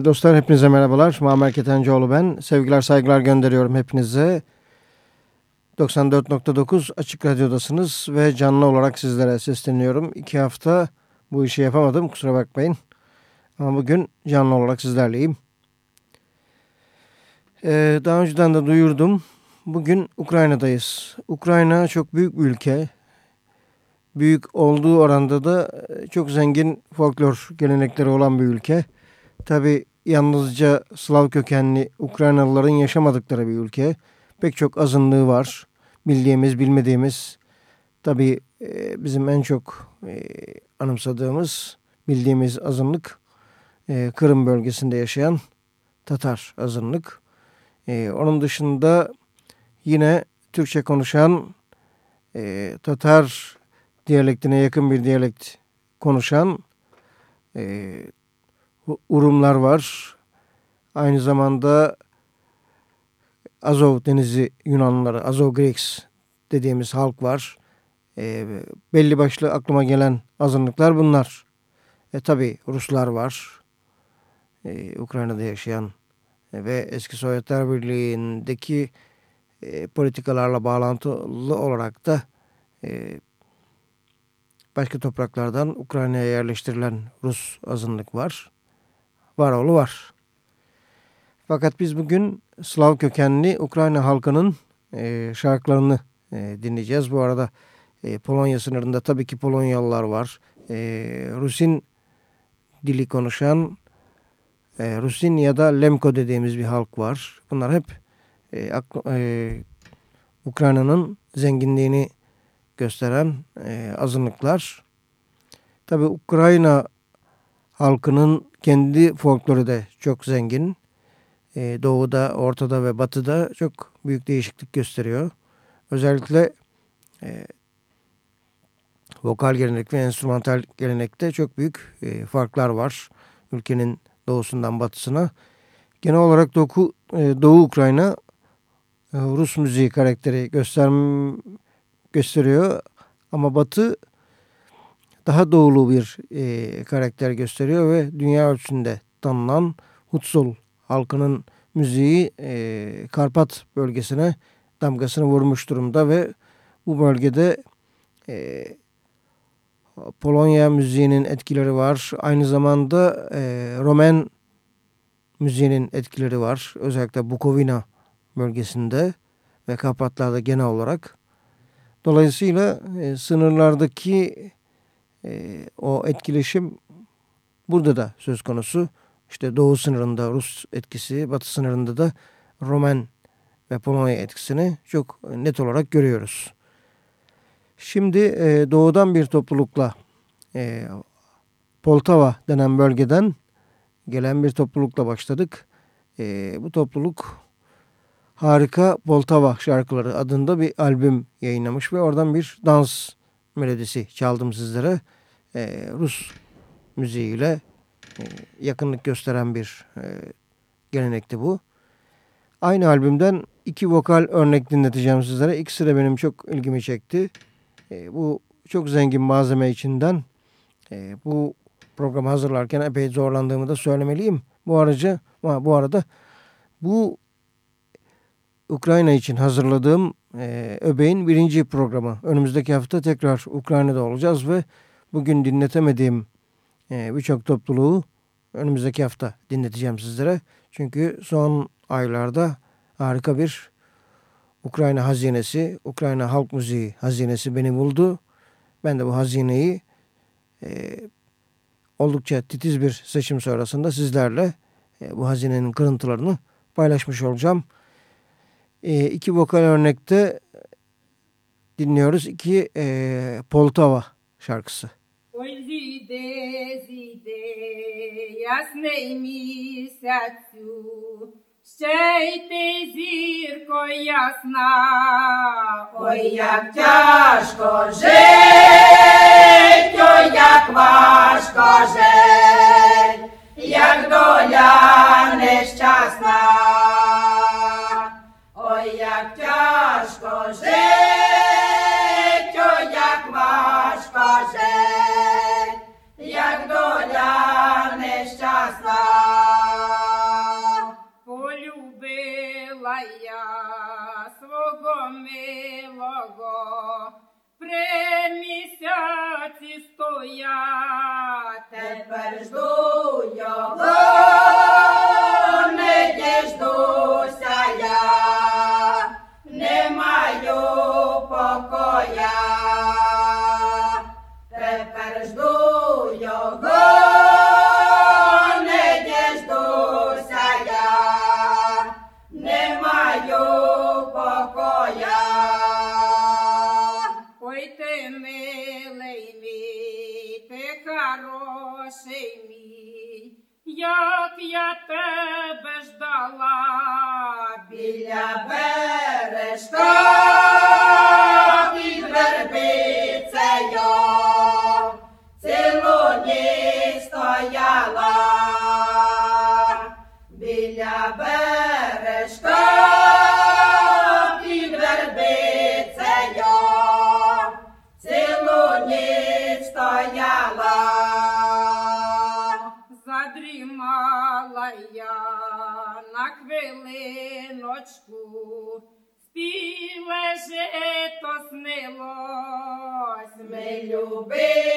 Değerli dostlar hepinize merhabalar. Muammer Ketencoğlu ben. Sevgiler saygılar gönderiyorum hepinize. 94.9 Açık Radyo'dasınız ve canlı olarak sizlere sesleniyorum. İki hafta bu işi yapamadım kusura bakmayın. Ama bugün canlı olarak sizlerleyim. Ee, daha önceden de duyurdum. Bugün Ukrayna'dayız. Ukrayna çok büyük bir ülke. Büyük olduğu oranda da çok zengin folklor gelenekleri olan bir ülke. Tabi yalnızca Slav kökenli Ukraynalıların yaşamadıkları bir ülke. Pek çok azınlığı var. Bildiğimiz, bilmediğimiz. Tabi e, bizim en çok e, anımsadığımız, bildiğimiz azınlık e, Kırım bölgesinde yaşayan Tatar azınlık. E, onun dışında yine Türkçe konuşan e, Tatar diyalektine yakın bir diyalekt konuşan e, Urumlar var. Aynı zamanda Azov denizi Yunanlıları, Azov Greeks dediğimiz halk var. E, belli başlı aklıma gelen azınlıklar bunlar. E tabi Ruslar var. E, Ukrayna'da yaşayan e, ve eski Sovyetler Birliği'ndeki e, politikalarla bağlantılı olarak da e, başka topraklardan Ukrayna'ya yerleştirilen Rus azınlık var var oğlu var. Fakat biz bugün Slav kökenli Ukrayna halkının e, şarkılarını e, dinleyeceğiz. Bu arada e, Polonya sınırında tabii ki Polonyalılar var. E, Rusin dili konuşan e, Rusin ya da Lemko dediğimiz bir halk var. Bunlar hep e, e, Ukrayna'nın zenginliğini gösteren e, azınlıklar. Tabii Ukrayna halkının kendi folkloru da çok zengin. Ee, doğuda, ortada ve batıda çok büyük değişiklik gösteriyor. Özellikle e, vokal gelenek ve enstrümantal gelenekte çok büyük e, farklar var. Ülkenin doğusundan batısına. Genel olarak Doğu, e, Doğu Ukrayna e, Rus müziği karakteri göster gösteriyor. Ama batı daha doğulu bir e, karakter gösteriyor ve dünya ölçüsünde tanınan Hutzul halkının müziği e, Karpat bölgesine damgasını vurmuş durumda ve bu bölgede e, Polonya müziğinin etkileri var. Aynı zamanda e, Roman müziğinin etkileri var. Özellikle Bukovina bölgesinde ve Karpatlar'da genel olarak. Dolayısıyla e, sınırlardaki e, o etkileşim burada da söz konusu. İşte doğu sınırında Rus etkisi, batı sınırında da Roman ve Polonya etkisini çok net olarak görüyoruz. Şimdi e, doğudan bir toplulukla e, Poltava denen bölgeden gelen bir toplulukla başladık. E, bu topluluk Harika Poltava şarkıları adında bir albüm yayınlamış ve oradan bir dans melodisi çaldım sizlere. E, Rus müziğiyle e, yakınlık gösteren bir e, gelenekti bu. Aynı albümden iki vokal örnek dinleteceğim sizlere. İkisi de benim çok ilgimi çekti. E, bu çok zengin malzeme içinden e, bu programı hazırlarken epey zorlandığımı da söylemeliyim. Bu aracı, bu arada bu Ukrayna için hazırladığım e, Öbey'in birinci programı. Önümüzdeki hafta tekrar Ukrayna'da olacağız ve bugün dinletemediğim e, birçok topluluğu önümüzdeki hafta dinleteceğim sizlere. Çünkü son aylarda harika bir Ukrayna hazinesi, Ukrayna halk müziği hazinesi beni buldu. Ben de bu hazineyi e, oldukça titiz bir seçim sonrasında sizlerle e, bu hazinenin kırıntılarını paylaşmış olacağım. E, iki vokal örnekte dinliyoruz. İki e, Poltava şarkısı. Ой, зійде, зійде, ясний місяцю, ще й ти зірко ясна, ой, як тяжко жить, ой, як важко жить, як доля нещасна, Ой, як тяжко жить, ой, як важко жить, як доля нещасна. Полюбила я свого милого, при місяці стоя, тепер жду його, не діждуся я, не маю покоя, тепер жду його, не діждуся я, не маю покоя. Ой ти милий мій, ти хороший мій, як я тебе ждала біля Стежка від верби це я, цілу ні стояла біля берега. baby.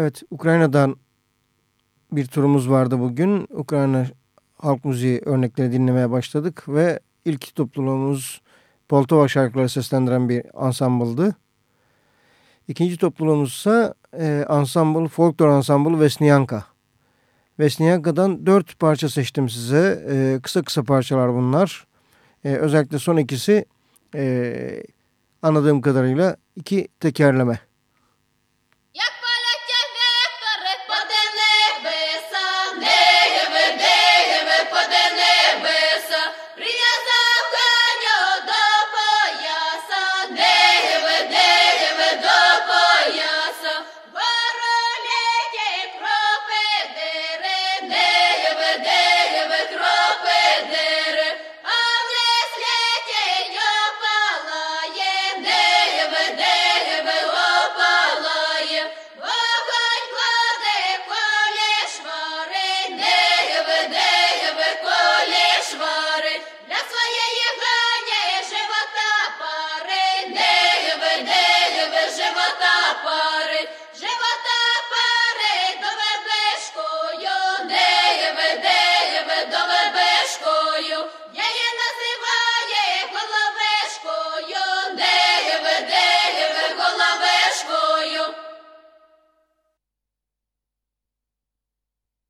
Evet Ukrayna'dan bir turumuz vardı bugün. Ukrayna halk müziği örnekleri dinlemeye başladık ve ilk topluluğumuz Poltova şarkıları seslendiren bir ansambıldı. İkinci topluluğumuz ise e, folklor ansambl Vesniyanka. Vesniyanka'dan dört parça seçtim size. E, kısa kısa parçalar bunlar. E, özellikle son ikisi e, anladığım kadarıyla iki tekerleme.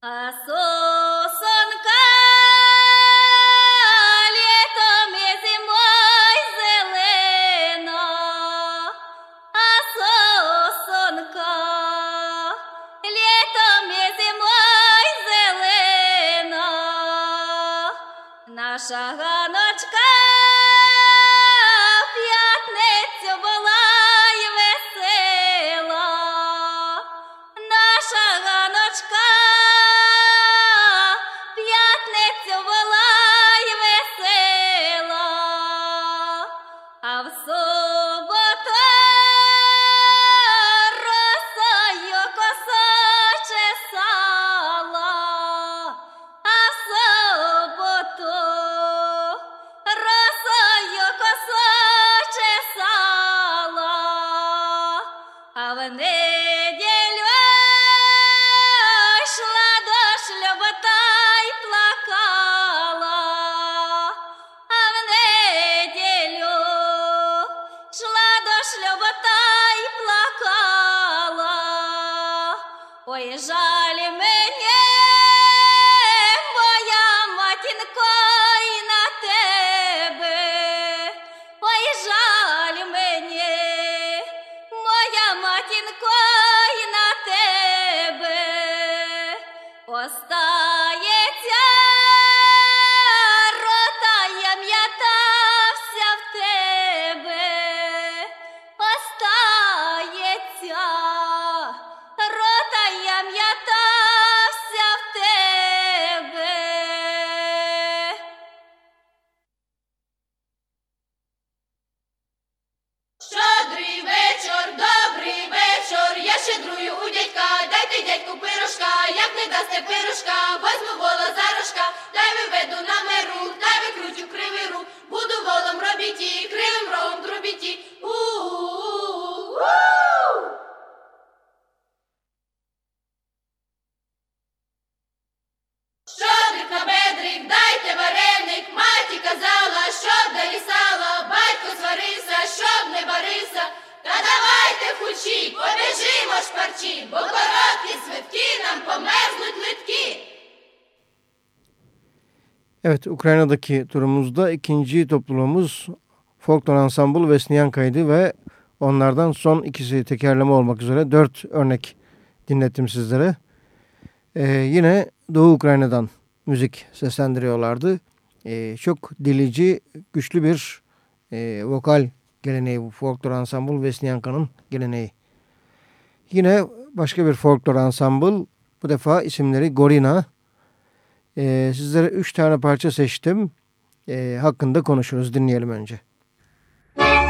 А сосонка літом і зимою зелено, а сосонка літом і зимою зелено, наша давайте хучі, побіжимо шпарчі, бо короткі свитки нам померзнуть литки. Evet Ukrayna'daki turumuzda ikinci topluluğumuz Folklor Ensemble Vesniyanka'ydı ve onlardan son ikisi tekerleme olmak üzere dört örnek dinlettim sizlere. Ee, yine Doğu Ukrayna'dan müzik seslendiriyorlardı. Ee, çok dilici, güçlü bir e, vokal geleneği bu Folklor Ensemble Vesniyanka'nın geleneği. Yine başka bir Folklor Ensemble, bu defa isimleri Gorina. Ee, sizlere üç tane parça seçtim. Ee, hakkında konuşuruz. Dinleyelim önce. Ой,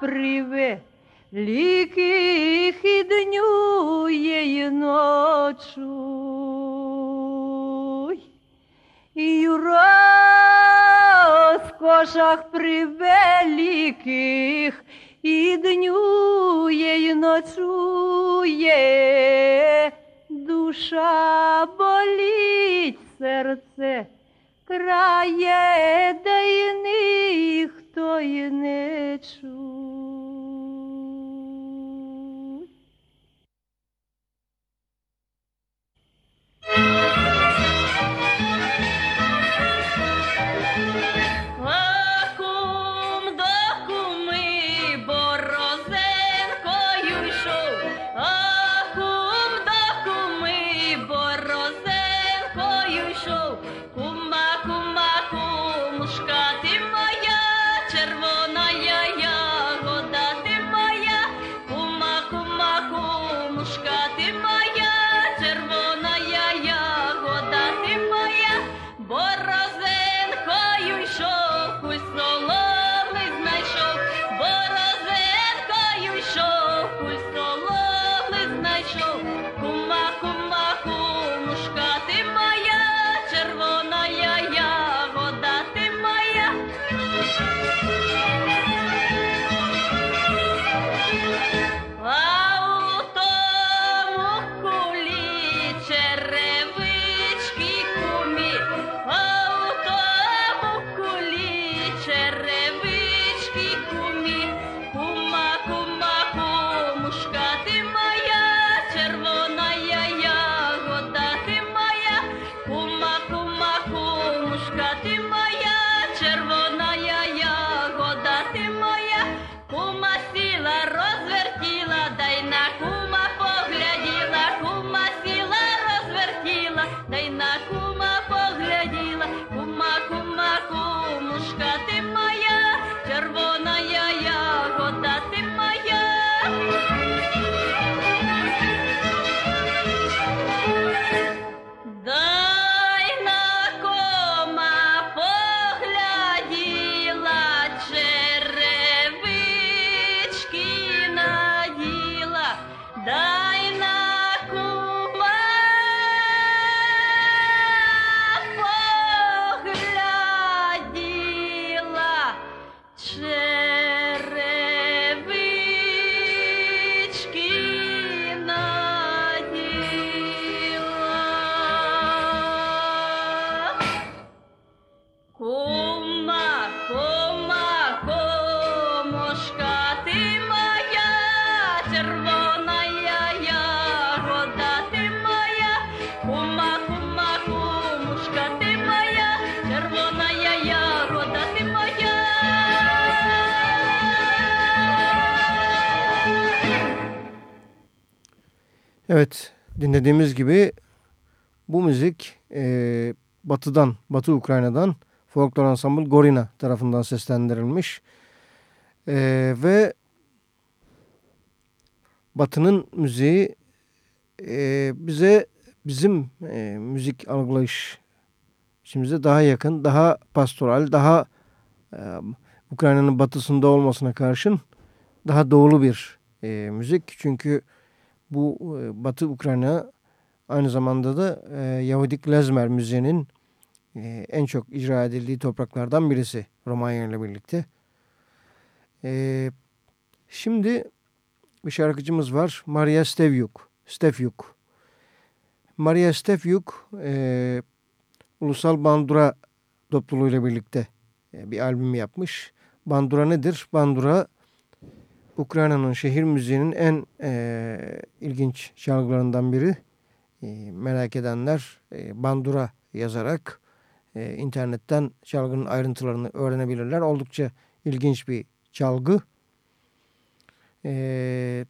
приве, ліких і днює і ночуй. І у розкошах приве, ліких і днює і ночує. Душа болить серце крає, да ніхто й не чує. Evet dinlediğimiz gibi bu müzik e, batıdan, Batı Ukrayna'dan folklor ensemble Gorina tarafından seslendirilmiş. E, ve Batı'nın müziği e, bize bizim e, müzik algılayış biçimimize daha yakın, daha pastoral, daha e, Ukrayna'nın batısında olmasına karşın daha doğulu bir e, müzik. Çünkü bu e, Batı Ukrayna aynı zamanda da e, Yahudi klezmer müziğinin e, en çok icra edildiği topraklardan birisi Romanya ile birlikte. E, şimdi bir şarkıcımız var. Maria Stevyuk. Stefyuk. Maria Stefyuk e, Ulusal Bandura topluluğuyla birlikte e, bir albüm yapmış. Bandura nedir? Bandura Ukrayna'nın şehir müziğinin en e, ilginç şarkılarından biri. E, merak edenler e, Bandura yazarak e, internetten çalgının ayrıntılarını öğrenebilirler. Oldukça ilginç bir çalgı. E,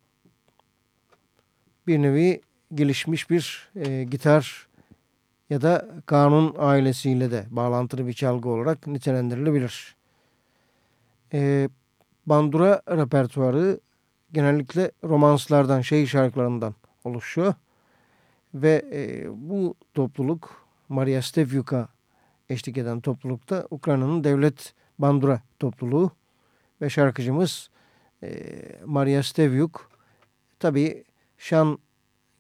bir nevi gelişmiş bir e, gitar ya da kanun ailesiyle de bağlantılı bir çalgı olarak nitelendirilebilir. E, bandura repertuarı genellikle romanslardan, şehir şarkılarından oluşuyor. Ve e, bu topluluk Maria Stevyuk'a eşlik eden toplulukta Ukrayna'nın devlet bandura topluluğu ve şarkıcımız e, Maria Stevyuk tabi şan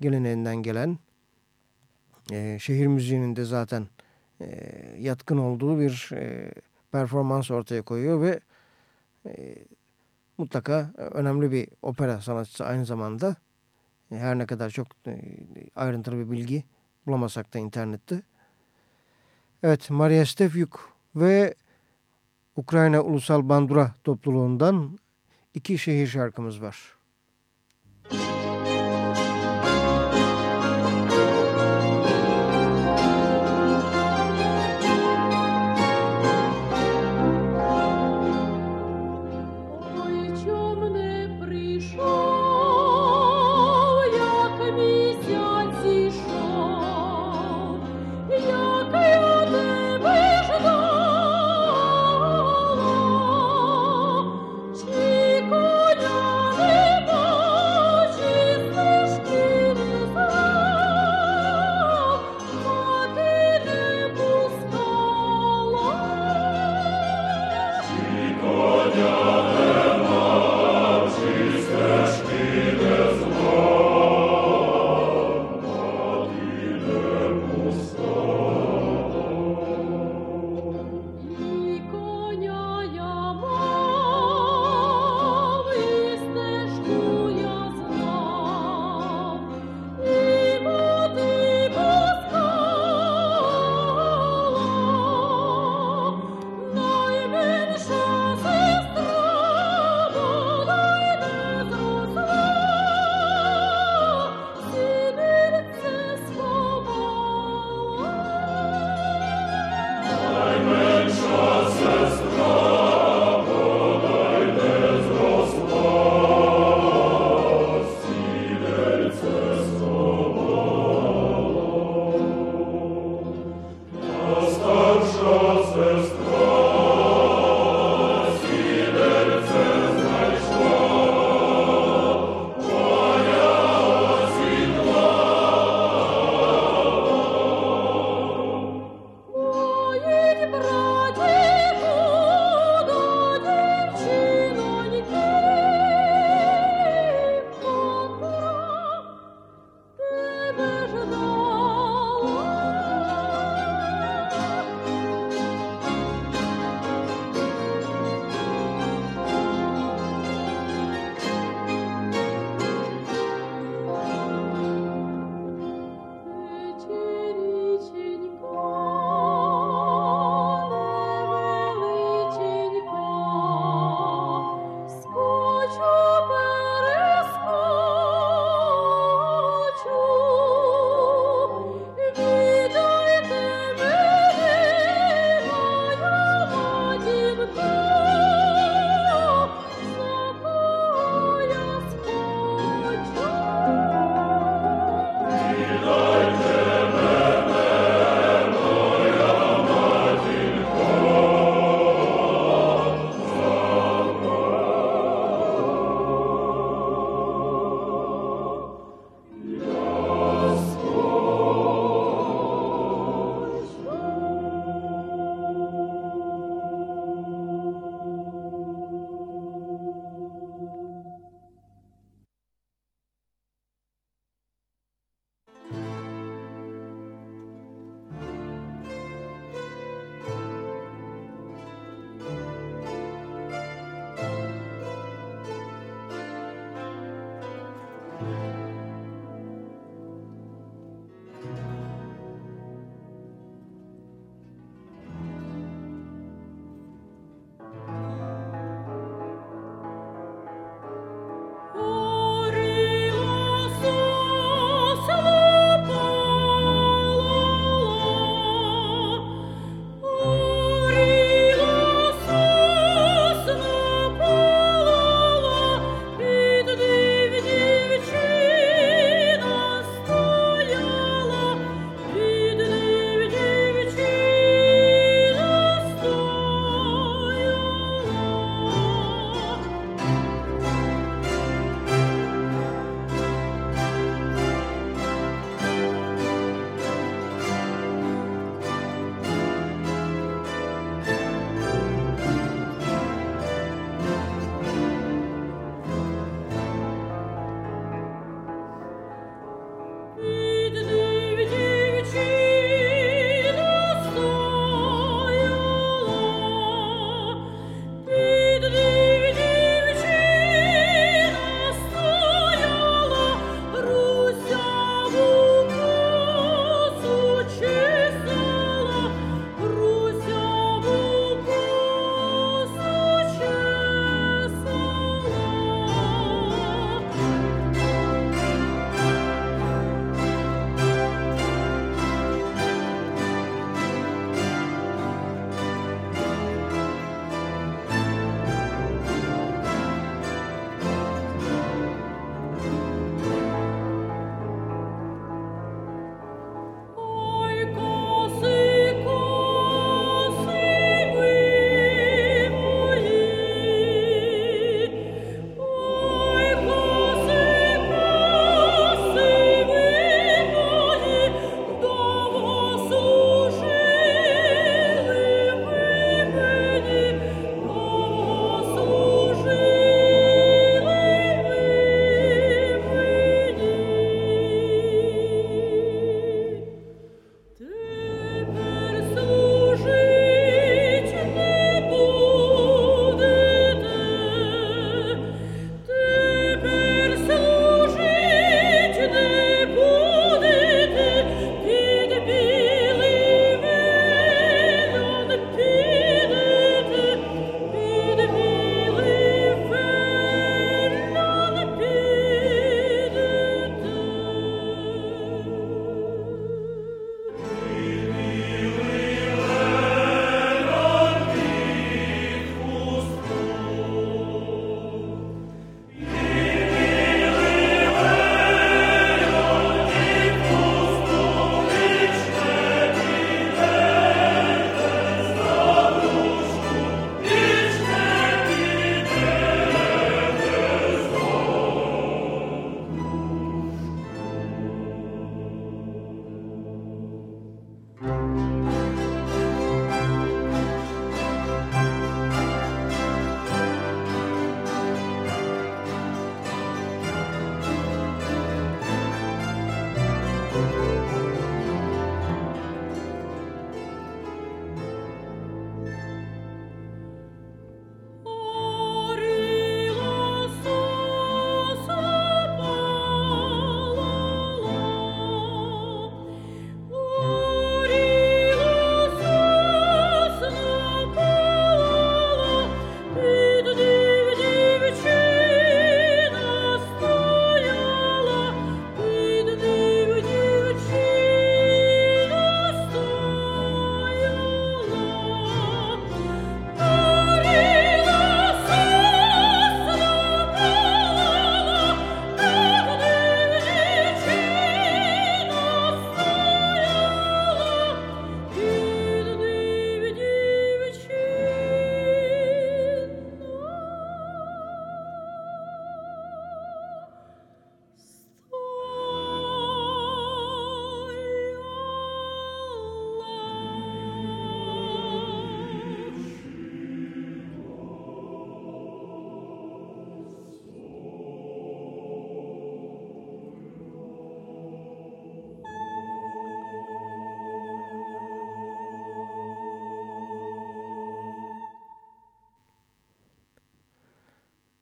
geleneğinden gelen e, şehir müziğinin de zaten e, yatkın olduğu bir e, performans ortaya koyuyor ve e, mutlaka önemli bir opera sanatçısı aynı zamanda. E, her ne kadar çok e, ayrıntılı bir bilgi bulamasak da internette. Evet Maria Stefyuk ve Ukrayna Ulusal Bandura topluluğundan iki şehir şarkımız var. Ой,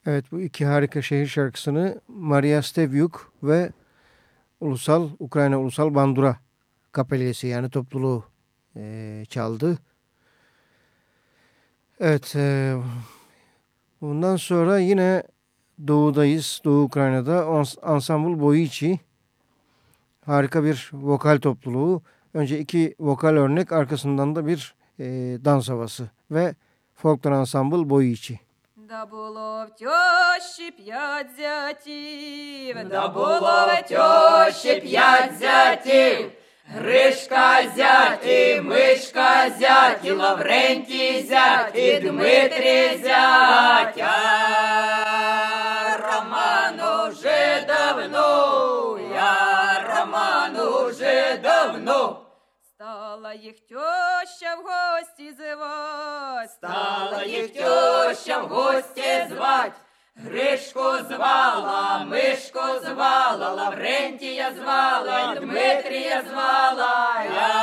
Evet bu iki harika şehir şarkısını Maria Stevyuk ve Ulusal Ukrayna Ulusal Bandura Kapeliyesi yani topluluğu e, çaldı. Evet. E, bundan sonra yine doğudayız. Doğu Ukrayna'da Ensemble Boyici harika bir vokal topluluğu. Önce iki vokal örnek arkasından da bir e, dans havası ve folklor ensemble Boyici. Да було в тьощі п'ять зятів, да було в тьощі п'ять зятів, Гришка зять, і Мишка зять, і Лаврентій зять, і Дмитрій зять, я Роман уже давно, Стала їх тьоща в гості звать, стала їх тьоща в гості звать. Гришку звала, Мишку звала, Лаврентія звала, Дмитрія звала, я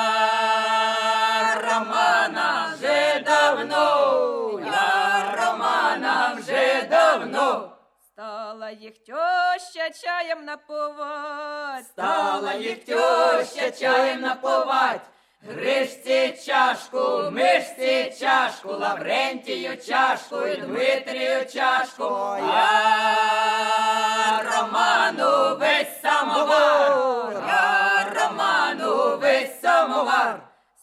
Романа вже давно, я Романа вже давно. Стала їх тьоща чаєм напувать, стала їх тьоща чаєм напувать. Гришці чашку, мишці чашку, Лаврентію чашку, і Дмитрію чашку, я Роману весь самовар, я Роману весь самовар.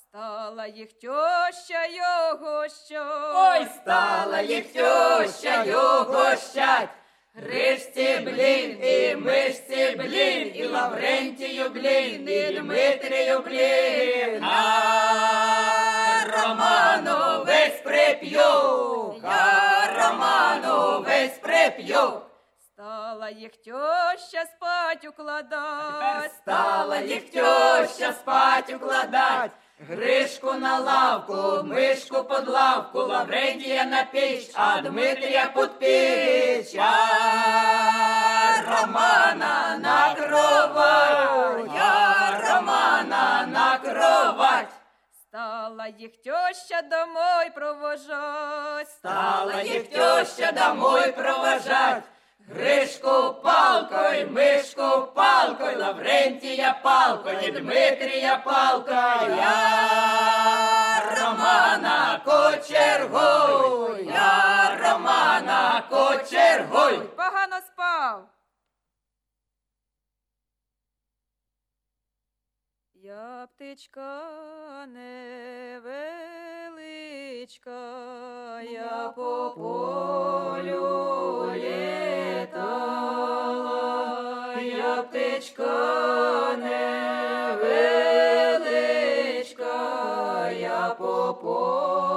Стала їх тьоща його що, ой, стала їх тьоща його щать. Гришці блін, і мишці блін, і Лаврентію блін, і Дмитрію блін. А Роману весь прип'ю, а Роману весь прип'ю. Стала їх тьоща спать укладать, стала їх тьоща спать укладать. Гришку на лавку, мишку под лавку, Лаврентія на піч, а Дмитрія під піч. Я Романа на кровать, я Романа на кровать. Стала їх тьоща домой провожать, стала їх тьоща домой провожать. Гришку палкой, мишку палкой, Лаврентія палкой, Дмитрія палкой, я Романа кочергой, я Романа кочергой. Погано спав. Я птичка невеличка, я по полю літала, я птичка невеличка, я по полю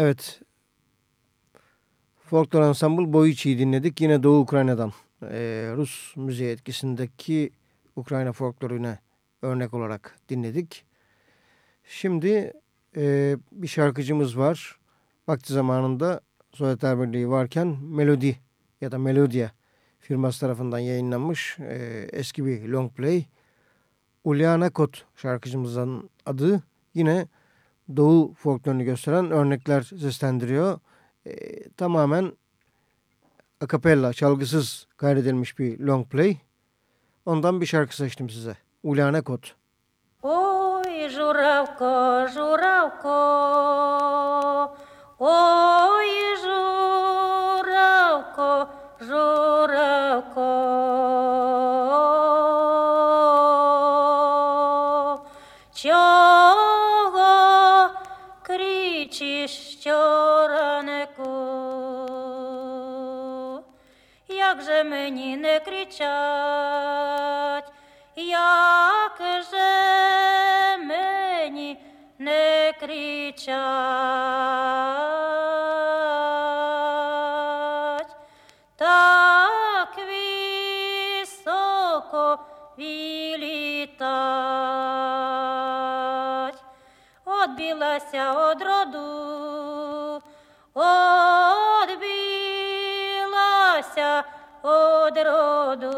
Evet. Folklor Ensemble Boyiçi'yi dinledik. Yine Doğu Ukrayna'dan. Ee, Rus müziği etkisindeki Ukrayna folkloruna örnek olarak dinledik. Şimdi e, bir şarkıcımız var. Vakti zamanında Sovyetler Birliği varken Melodi ya da Melodia firması tarafından yayınlanmış e, eski bir long play. Uliana Kot şarkıcımızın adı yine Doğu folklorunu gösteren örnekler seslendiriyor. E, tamamen akapella, çalgısız kaydedilmiş bir long play. Ondan bir şarkı seçtim size. Ulana Kot. Oy Juravko, Juravko, oy Juravko, Juravko. Кричать, як же мені не кричать, так високо вилітать, Отбилася од роду, ಓದಿರೋದು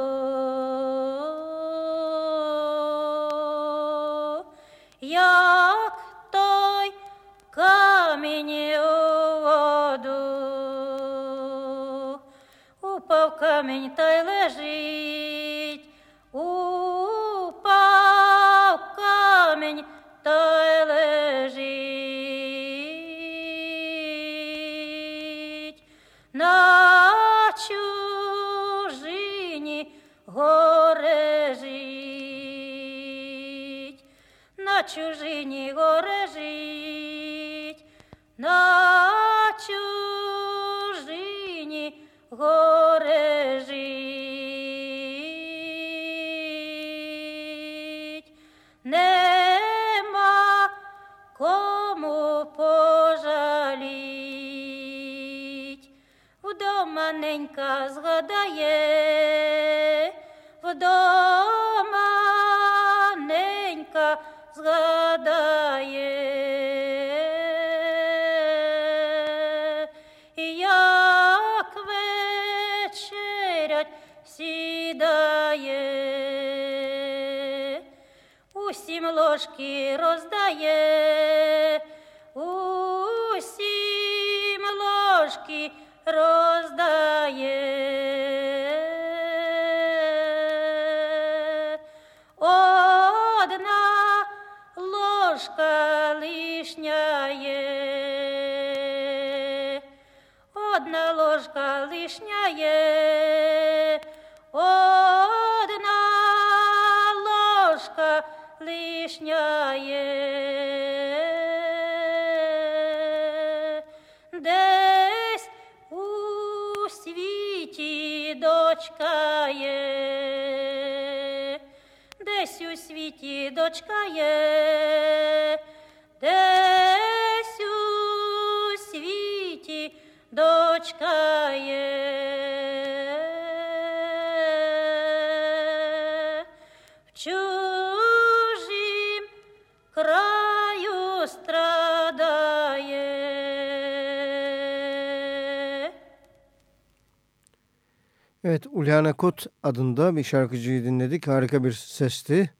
Evet Ulyana Kot adında bir şarkıcıyı dinledik. Harika bir sesti.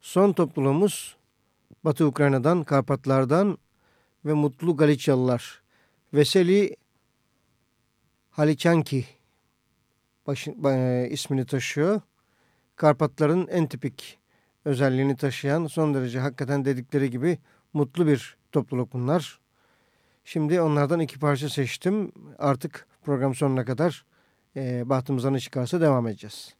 Son topluluğumuz Batı Ukrayna'dan, Karpatlardan ve Mutlu Galiçyalılar. Veseli Halichanki başı, e, ismini taşıyor. Karpatların en tipik özelliğini taşıyan son derece hakikaten dedikleri gibi mutlu bir topluluk bunlar. Şimdi onlardan iki parça seçtim. Artık program sonuna kadar e, bahtımıza ne çıkarsa devam edeceğiz.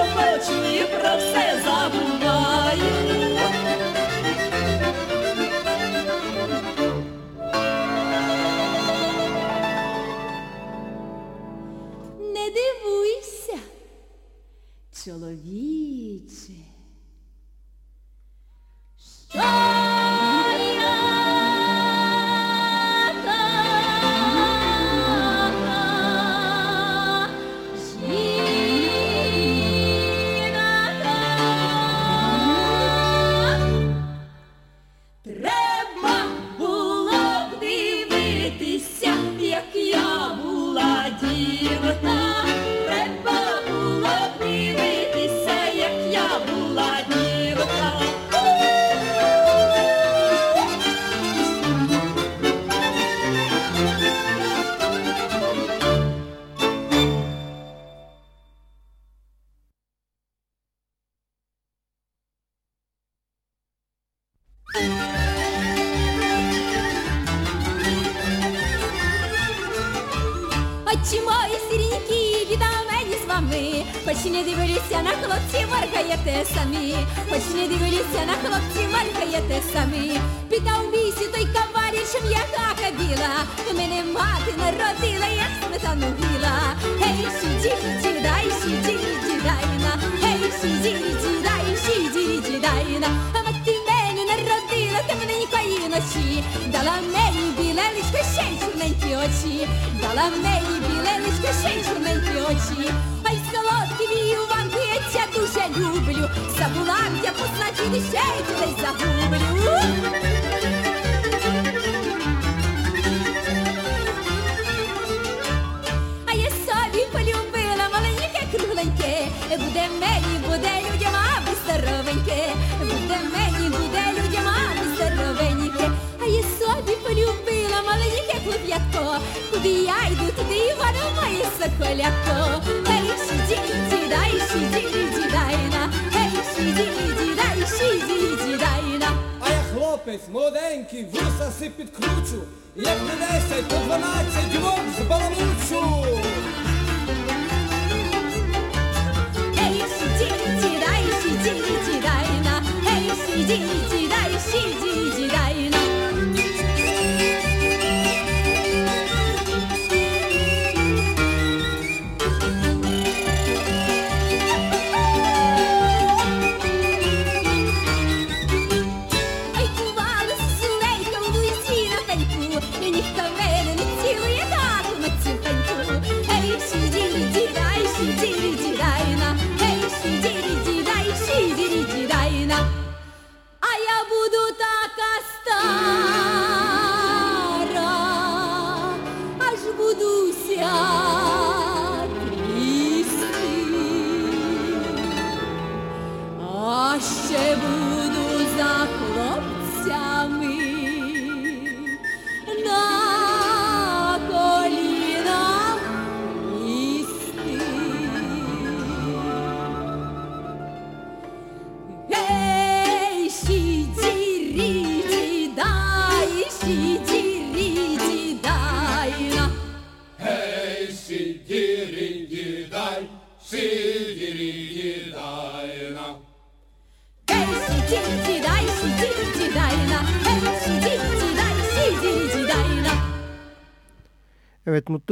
захочу і про все забуває. 嘿，是几几代？嘿，是几几代呐？嘿，是几几。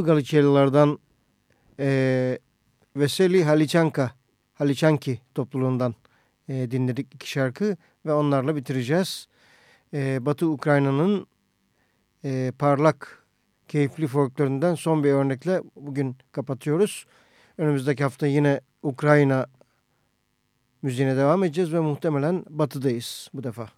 Yalgalıçelilerden e, Veseli Haliçanka, Haliçanki topluluğundan e, dinledik iki şarkı ve onlarla bitireceğiz. E, Batı Ukrayna'nın e, parlak, keyifli folklorundan son bir örnekle bugün kapatıyoruz. Önümüzdeki hafta yine Ukrayna müziğine devam edeceğiz ve muhtemelen batıdayız bu defa.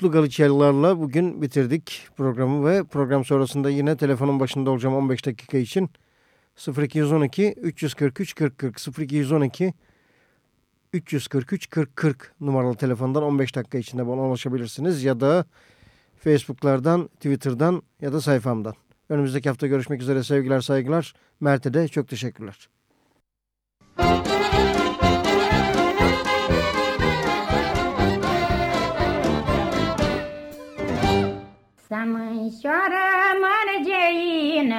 Mutlu Galiçyalılarla bugün bitirdik programı ve program sonrasında yine telefonun başında olacağım 15 dakika için. 0212 343 40 40 0212 343 40 40 numaralı telefondan 15 dakika içinde bana ulaşabilirsiniz ya da Facebook'lardan, Twitter'dan ya da sayfamdan. Önümüzdeki hafta görüşmek üzere sevgiler saygılar. Mert'e de çok teşekkürler. Să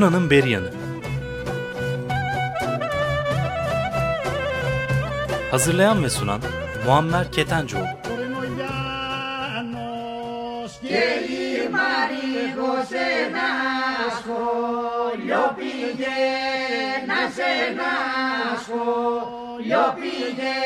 Tuna'nın Beryanı Hazırlayan ve sunan Muammer Ketencoğlu. Yo pillé